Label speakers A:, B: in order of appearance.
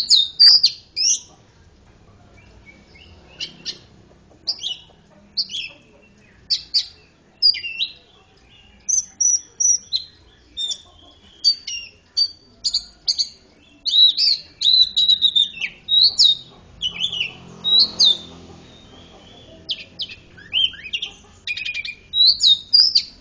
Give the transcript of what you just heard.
A: you